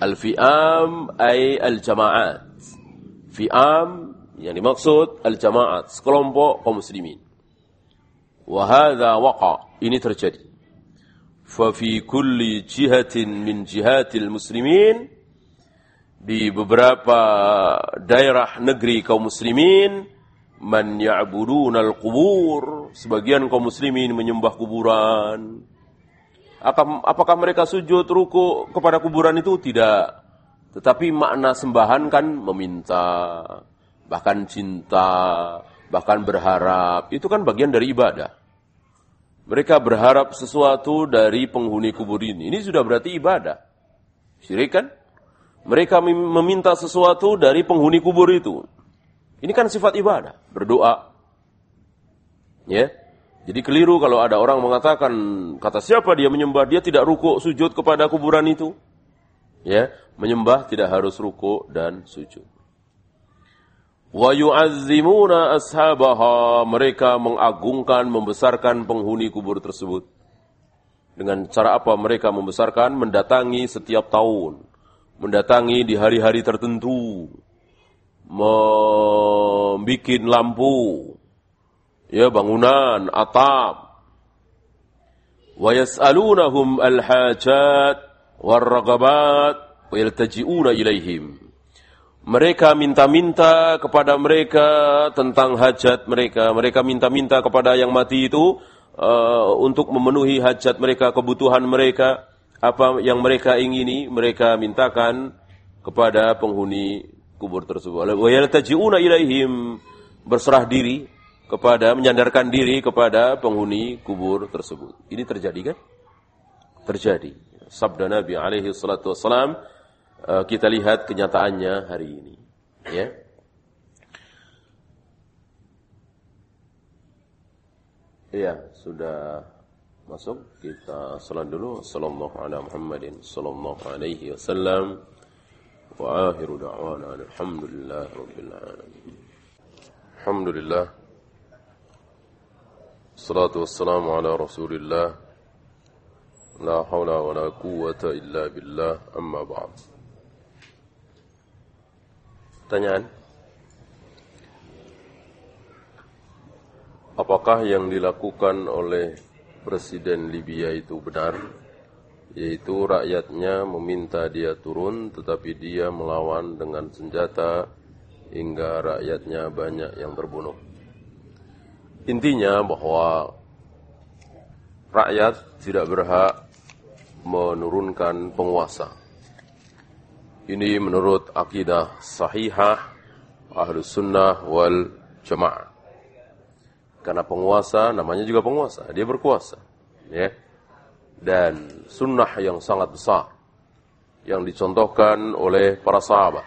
Al-fi'am ay al-jama'at. Fi'am yang dimaksud al-jama'at, sekelompok kaum muslimin. Wahada waqa, ini terjadi. Fafi kulli jihatin min jihatil muslimin, di beberapa daerah negeri kaum muslimin, man ya'budun al-qubur, sebagian kaum muslimin menyembah kuburan. Apakah mereka sujud ruku kepada kuburan itu? Tidak. Tetapi makna sembahan kan meminta, bahkan cinta, bahkan berharap. Itu kan bagian dari ibadah. Mereka berharap sesuatu dari penghuni kubur ini. Ini sudah berarti ibadah. Syirik kan? Mereka meminta sesuatu dari penghuni kubur itu. Ini kan sifat ibadah, berdoa. Ya. Jadi keliru kalau ada orang mengatakan kata siapa dia menyembah, dia tidak ruku sujud kepada kuburan itu. Ya, menyembah tidak harus ruku dan sujud. Wa yu'azzimuna ashabaha. Mereka mengagungkan, membesarkan penghuni kubur tersebut. Dengan cara apa mereka membesarkan? Mendatangi setiap tahun. Mendatangi di hari-hari tertentu. Membikin lampu. Ya, bangunan, atap. Wa yas'alunahum al-hajat wa yaltaji'una ilaihim mereka minta-minta kepada mereka tentang hajat mereka. Mereka minta-minta kepada yang mati itu uh, untuk memenuhi hajat mereka, kebutuhan mereka. Apa yang mereka ingini, mereka mintakan kepada penghuni kubur tersebut. Wayaltaji'una ilaihim berserah diri kepada menyandarkan diri kepada penghuni kubur tersebut. Ini terjadi kan? Terjadi. Sabda Nabi alaihi salatu wassalam, uh, kita lihat kenyataannya hari ini. Ya. Iya, sudah masuk. Kita salat dulu. Sallallahu ala Muhammadin sallallahu alaihi wasallam. Wa akhiru da'wana alhamdulillah rabbil alamin. Alhamdulillah. Salatu wassalamu ala Rasulillah. La hawla wa la quwwata illa billah. Amma ba'd. Pertanyaan. Apakah yang dilakukan oleh Presiden Libya itu benar? Yaitu rakyatnya meminta dia turun tetapi dia melawan dengan senjata hingga rakyatnya banyak yang terbunuh. Intinya bahwa rakyat tidak berhak menurunkan penguasa. Ini menurut akidah sahihah Ahlus Sunnah wal Jamaah. Karena penguasa namanya juga penguasa, dia berkuasa, ya. Dan sunnah yang sangat besar yang dicontohkan oleh para sahabat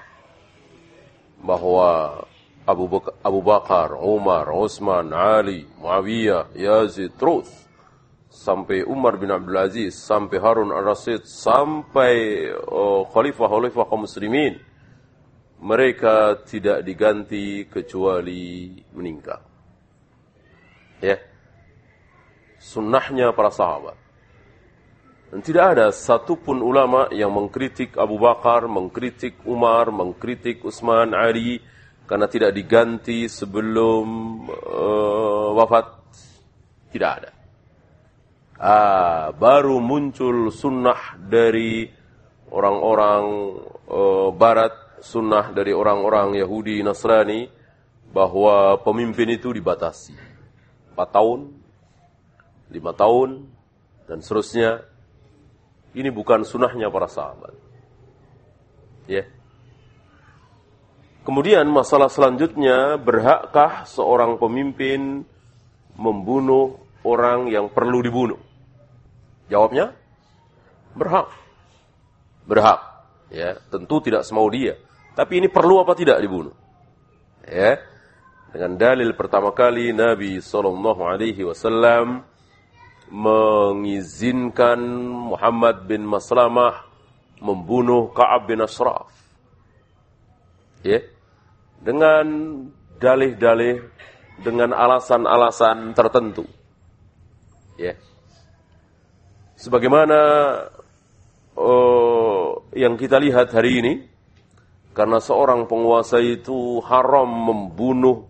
bahwa Abu Bakar, Abu Bakar Umar, Utsman, Ali, Muawiyah, Yazid, terus sampai Umar bin Abdul Aziz, sampai Harun al-Rasid, sampai uh, khalifah-khalifah kaum muslimin. Mereka tidak diganti kecuali meninggal. Ya. Sunnahnya para sahabat. Dan tidak ada satupun ulama yang mengkritik Abu Bakar, mengkritik Umar, mengkritik Utsman, Ali, karena tidak diganti sebelum uh, wafat. Tidak ada. Ah, baru muncul sunnah dari orang-orang uh, Barat, sunnah dari orang-orang Yahudi Nasrani, bahwa pemimpin itu dibatasi. Empat tahun, lima tahun, dan seterusnya. Ini bukan sunnahnya para sahabat. Ya. Yeah. Kemudian masalah selanjutnya, berhakkah seorang pemimpin membunuh orang yang perlu dibunuh? Jawabnya, berhak. Berhak. Ya, tentu tidak semau dia. Tapi ini perlu apa tidak dibunuh? Ya. Dengan dalil pertama kali Nabi sallallahu alaihi wasallam mengizinkan Muhammad bin Maslamah membunuh Ka'ab bin Ashraf. Ya. Dengan dalih-dalih dengan alasan-alasan tertentu. Ya. Sebagaimana uh, yang kita lihat hari ini, karena seorang penguasa itu haram membunuh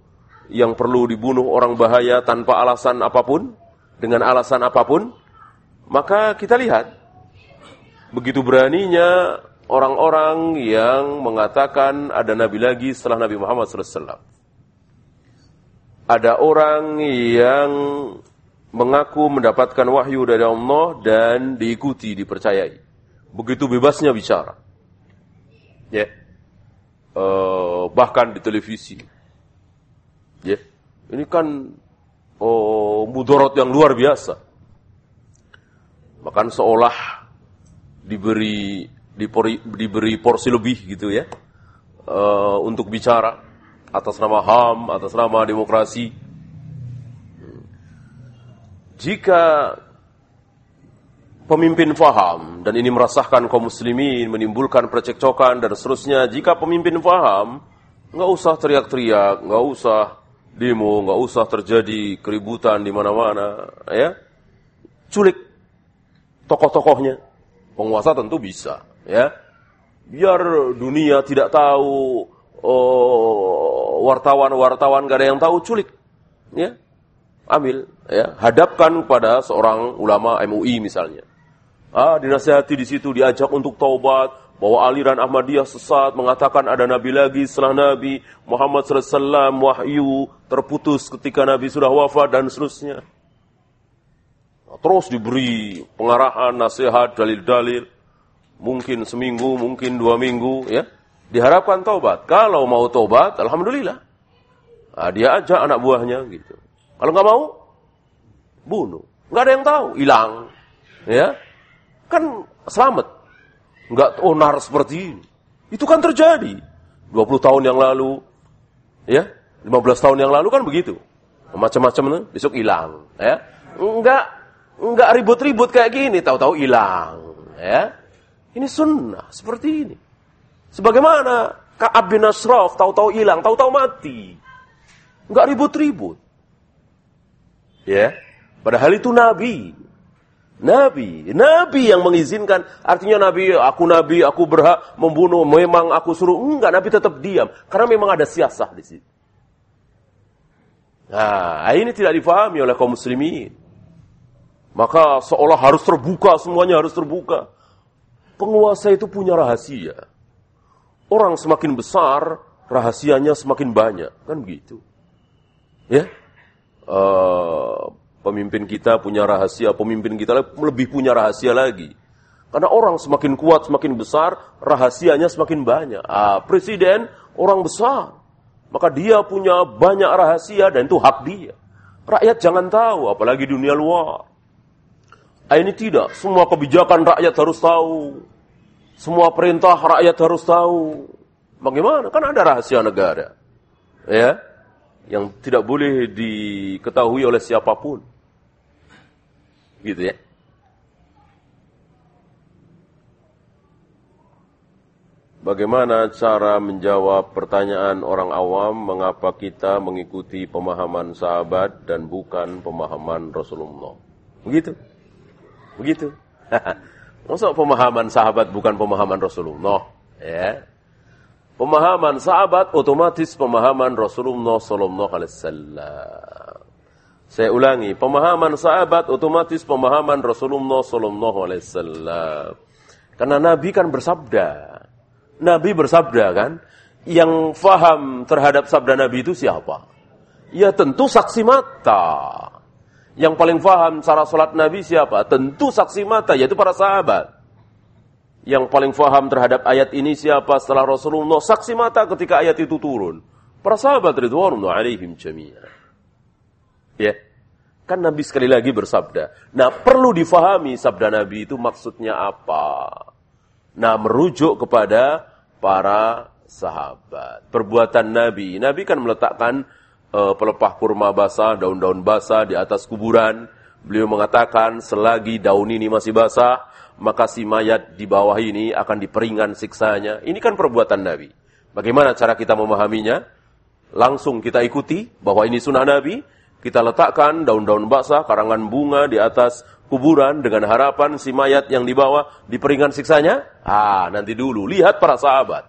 yang perlu dibunuh orang bahaya tanpa alasan apa pun, dengan alasan apa pun, maka kita lihat begitu beraninya orang-orang yang mengatakan ada nabi lagi setelah Nabi Muhammad SAW. Ada orang yang mengaku mendapatkan wahyu dari Allah dan diikuti, dipercayai. Begitu bebasnya bicara. Ya. Uh, bahkan di televisi. Ya. Ini kan oh, mudorot yang luar biasa. Bahkan seolah diberi diberi, diberi porsi lebih gitu ya uh, untuk bicara atas nama HAM, atas nama demokrasi. Jika pemimpin faham dan ini merasahkan kaum muslimin, menimbulkan percekcokan dan seterusnya, jika pemimpin faham, nggak usah teriak-teriak, nggak usah demo, nggak usah terjadi keributan di mana-mana, ya. Culik tokoh-tokohnya. Penguasa tentu bisa, ya. Biar dunia tidak tahu oh, wartawan-wartawan gak ada yang tahu culik. Ya. Ambil ya. Hadapkan kepada seorang ulama MUI misalnya. Ah dinasihati di situ diajak untuk taubat bahwa aliran Ahmadiyah sesat mengatakan ada nabi lagi setelah Nabi Muhammad SAW wahyu terputus ketika Nabi sudah wafat dan seterusnya. Terus diberi pengarahan nasihat dalil-dalil mungkin seminggu, mungkin dua minggu, ya. Diharapkan taubat. Kalau mau taubat, alhamdulillah. Nah, dia ajak anak buahnya gitu. Kalau nggak mau, bunuh. Nggak ada yang tahu, hilang. Ya, kan selamat. Nggak onar seperti ini. Itu kan terjadi. 20 tahun yang lalu, ya, 15 tahun yang lalu kan begitu. Macam-macam besok hilang, ya. Enggak enggak ribut-ribut kayak gini, tahu-tahu hilang, ya. Ini sunnah, seperti ini. Sebagaimana Ka'ab bin Ashraf tahu-tahu hilang, tahu-tahu mati. Enggak ribut-ribut. Ya. Padahal itu nabi. Nabi, nabi yang mengizinkan. Artinya nabi, aku nabi, aku berhak membunuh, memang aku suruh. Enggak, nabi tetap diam karena memang ada siasah di situ. Nah, ini tidak difahami oleh kaum muslimin. Maka seolah harus terbuka, semuanya harus terbuka penguasa itu punya rahasia. Orang semakin besar, rahasianya semakin banyak, kan begitu. Ya, uh, pemimpin kita punya rahasia, pemimpin kita lebih punya rahasia lagi. Karena orang semakin kuat, semakin besar, rahasianya semakin banyak. Ah, presiden orang besar, maka dia punya banyak rahasia dan itu hak dia. Rakyat jangan tahu, apalagi dunia luar. Ah, ini tidak, semua kebijakan rakyat harus tahu. Semua perintah rakyat harus tahu. Bagaimana? Kan ada rahasia negara. Ya. Yang tidak boleh diketahui oleh siapa pun. Gitu ya. Bagaimana cara menjawab pertanyaan orang awam mengapa kita mengikuti pemahaman sahabat dan bukan pemahaman Rasulullah? Begitu. Begitu. Masa pemahaman sahabat bukan pemahaman Rasulullah? Ya. Pemahaman sahabat otomatis pemahaman Rasulullah Sallallahu Alaihi Wasallam. Saya ulangi, pemahaman sahabat otomatis pemahaman Rasulullah Sallallahu Alaihi Wasallam. Karena Nabi kan bersabda, Nabi bersabda kan, yang faham terhadap sabda Nabi itu siapa? Ya tentu saksi mata. Yang paling faham cara sholat Nabi siapa? Tentu saksi mata, yaitu para sahabat. Yang paling faham terhadap ayat ini siapa setelah Rasulullah? Saksi mata ketika ayat itu turun. Para sahabat ridwanullah alaihim jami'ah. Ya. Kan Nabi sekali lagi bersabda. Nah perlu difahami sabda Nabi itu maksudnya apa. Nah merujuk kepada para sahabat. Perbuatan Nabi. Nabi kan meletakkan uh, pelepah kurma basah, daun-daun basah di atas kuburan. Beliau mengatakan selagi daun ini masih basah, maka si mayat di bawah ini akan diperingan siksanya. Ini kan perbuatan Nabi. Bagaimana cara kita memahaminya? Langsung kita ikuti bahwa ini sunnah Nabi. Kita letakkan daun-daun basah, karangan bunga di atas kuburan dengan harapan si mayat yang di bawah diperingan siksanya. Ah, nanti dulu. Lihat para sahabat.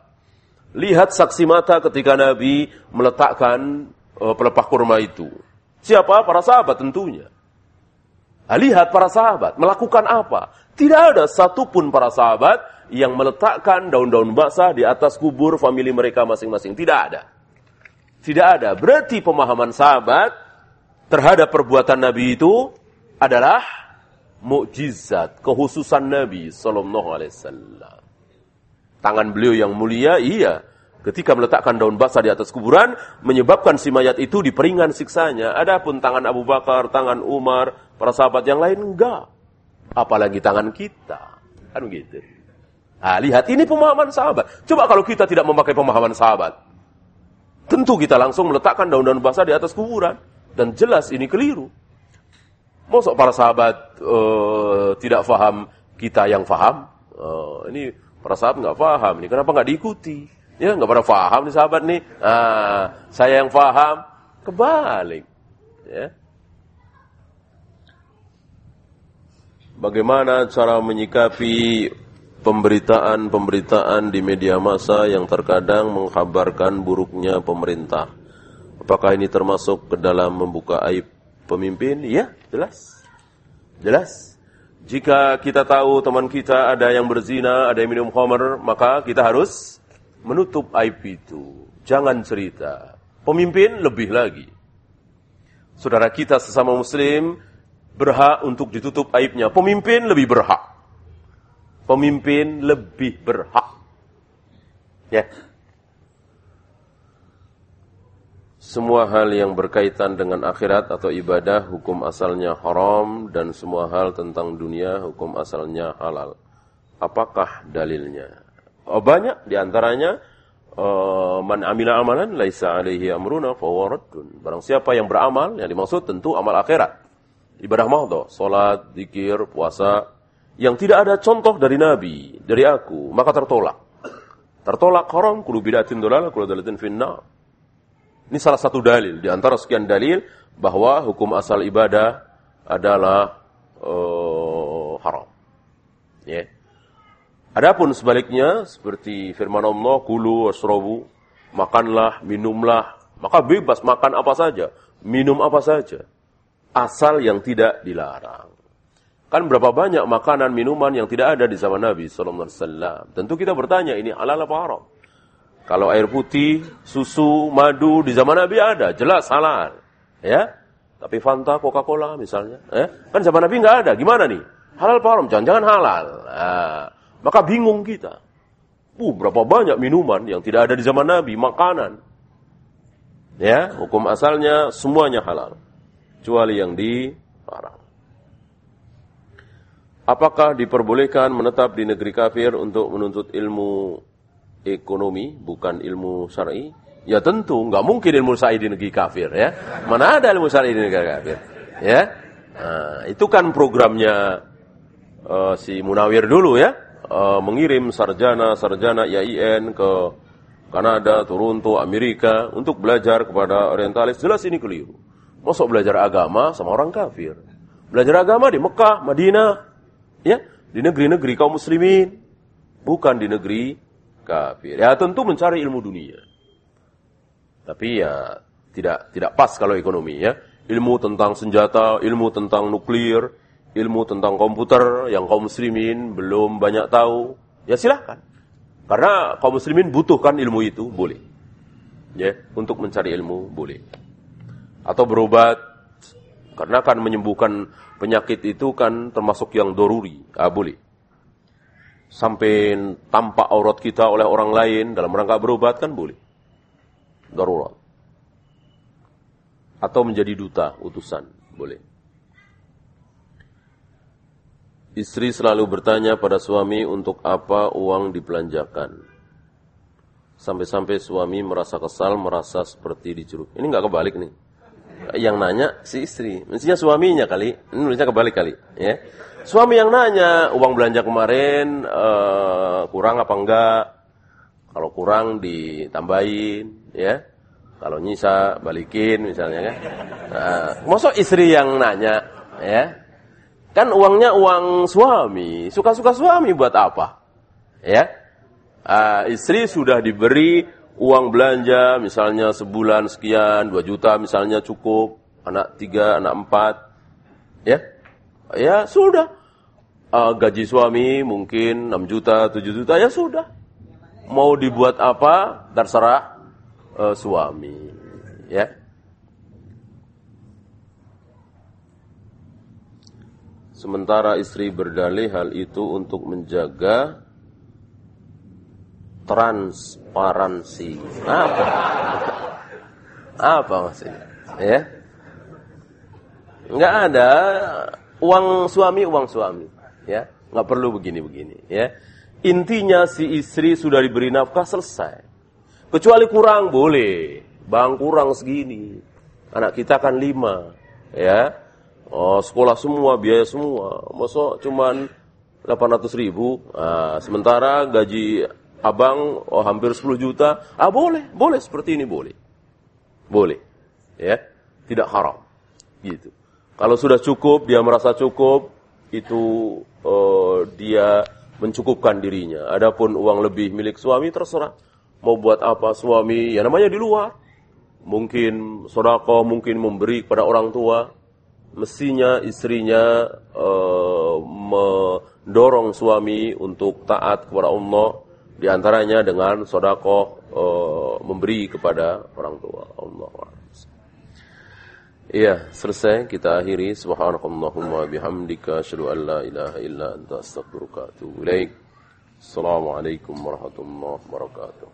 Lihat saksi mata ketika Nabi meletakkan pelepah kurma itu. Siapa? Para sahabat tentunya. Nah, lihat para sahabat melakukan apa? Tidak ada satupun para sahabat yang meletakkan daun-daun basah di atas kubur famili mereka masing-masing. Tidak ada. Tidak ada. Berarti pemahaman sahabat terhadap perbuatan Nabi itu adalah mukjizat, kehususan Nabi Sallallahu Alaihi Wasallam. tangan beliau yang mulia, iya. Ketika meletakkan daun basah di atas kuburan, menyebabkan si mayat itu diperingan siksanya. Adapun tangan Abu Bakar, tangan Umar, para sahabat yang lain, enggak. Apalagi tangan kita. Kan begitu. Nah, lihat, ini pemahaman sahabat. Coba kalau kita tidak memakai pemahaman sahabat. Tentu kita langsung meletakkan daun-daun basah di atas kuburan. Dan jelas ini keliru. Masuk para sahabat uh, tidak faham, kita yang faham. Uh, ini para sahabat nggak faham. Ini kenapa nggak diikuti? Ya nggak pernah faham nih sahabat nih. Ah, saya yang faham. Kebalik. Ya. Bagaimana cara menyikapi pemberitaan-pemberitaan di media massa yang terkadang mengkabarkan buruknya pemerintah. Apakah ini termasuk ke dalam membuka aib pemimpin? Ya, jelas. Jelas. Jika kita tahu teman kita ada yang berzina, ada yang minum khamr, maka kita harus menutup aib itu. Jangan cerita. Pemimpin lebih lagi. Saudara kita sesama muslim berhak untuk ditutup aibnya. Pemimpin lebih berhak pemimpin lebih berhak. Ya. Semua hal yang berkaitan dengan akhirat atau ibadah hukum asalnya haram dan semua hal tentang dunia hukum asalnya halal. Apakah dalilnya? Oh, banyak di antaranya uh, man amila amalan laisa alaihi amruna fawaradun. Barang siapa yang beramal yang dimaksud tentu amal akhirat. Ibadah mahdha, salat, zikir, puasa, yang tidak ada contoh dari Nabi, dari aku, maka tertolak. Tertolak haram, kulu bidatin dolala, kulu dalatin finna. Ini salah satu dalil, di antara sekian dalil, bahwa hukum asal ibadah adalah uh, haram. Ya. Yeah. Adapun sebaliknya, seperti firman Allah, kulu wasrobu, makanlah, minumlah, maka bebas makan apa saja, minum apa saja. Asal yang tidak dilarang. Kan berapa banyak makanan, minuman yang tidak ada di zaman Nabi Wasallam. Tentu kita bertanya, ini halal apa haram? Kalau air putih, susu, madu di zaman Nabi ada, jelas halal. Ya, tapi Fanta, Coca-Cola misalnya, ya, kan zaman Nabi nggak ada. Gimana nih? Halal apa haram? Jangan-jangan halal. Nah, maka bingung kita. Uh, berapa banyak minuman yang tidak ada di zaman Nabi, makanan. Ya, hukum asalnya semuanya halal. Kecuali yang dilarang. Apakah diperbolehkan menetap di negeri kafir untuk menuntut ilmu ekonomi, bukan ilmu syar'i? Ya tentu, nggak mungkin ilmu syar'i di negeri kafir ya. Mana ada ilmu syar'i di negeri kafir? Ya, nah, itu kan programnya uh, si Munawir dulu ya, uh, mengirim sarjana-sarjana IAIN ke Kanada, Toronto, Amerika untuk belajar kepada orientalis. Jelas ini keliru. Masuk belajar agama sama orang kafir. Belajar agama di Mekah, Madinah, Ya, di negeri-negeri kaum muslimin, bukan di negeri kafir. Ya tentu mencari ilmu dunia. Tapi ya tidak tidak pas kalau ekonomi ya. Ilmu tentang senjata, ilmu tentang nuklir, ilmu tentang komputer yang kaum muslimin belum banyak tahu, ya silahkan. Karena kaum muslimin butuhkan ilmu itu, boleh. Ya, untuk mencari ilmu boleh. Atau berobat karena akan menyembuhkan penyakit itu kan termasuk yang doruri, ah, boleh. Sampai tampak aurat kita oleh orang lain dalam rangka berobat kan boleh. Darurat. Atau menjadi duta, utusan, boleh. Istri selalu bertanya pada suami untuk apa uang dibelanjakan. Sampai-sampai suami merasa kesal, merasa seperti dijeruk. Ini nggak kebalik nih yang nanya si istri. Mestinya suaminya kali. Ini nulisnya kebalik kali. Ya. Suami yang nanya, uang belanja kemarin uh, kurang apa enggak? Kalau kurang ditambahin, ya. Kalau nyisa balikin misalnya kan. Nah, istri yang nanya, ya. Kan uangnya uang suami, suka-suka suami buat apa? Ya. Uh, istri sudah diberi uang belanja misalnya sebulan sekian, dua juta misalnya cukup, anak tiga, anak empat, ya, ya sudah. Uh, gaji suami mungkin 6 juta, 7 juta, ya sudah. Mau dibuat apa, terserah uh, suami, ya. Sementara istri berdalih hal itu untuk menjaga transparansi. Apa? Apa maksudnya? Ya. Enggak ada uang suami uang suami, ya. Enggak perlu begini-begini, ya. Intinya si istri sudah diberi nafkah selesai. Kecuali kurang boleh. Bang kurang segini. Anak kita kan lima, ya. Oh, sekolah semua, biaya semua. Masa cuman 800 ribu. Nah, sementara gaji abang oh, hampir 10 juta. Ah boleh, boleh seperti ini boleh. Boleh. Ya, tidak haram. Gitu. Kalau sudah cukup, dia merasa cukup, itu uh, dia mencukupkan dirinya. Adapun uang lebih milik suami terserah. Mau buat apa suami, ya namanya di luar. Mungkin sodako, mungkin memberi kepada orang tua. Mestinya istrinya uh, mendorong suami untuk taat kepada Allah di antaranya dengan sodako uh, memberi kepada orang tua. Allah Iya, selesai kita akhiri subhanakallahumma bihamdika asyhadu an la ilaha illa anta astaghfiruka wa atubu ilaik. Assalamualaikum warahmatullahi wabarakatuh.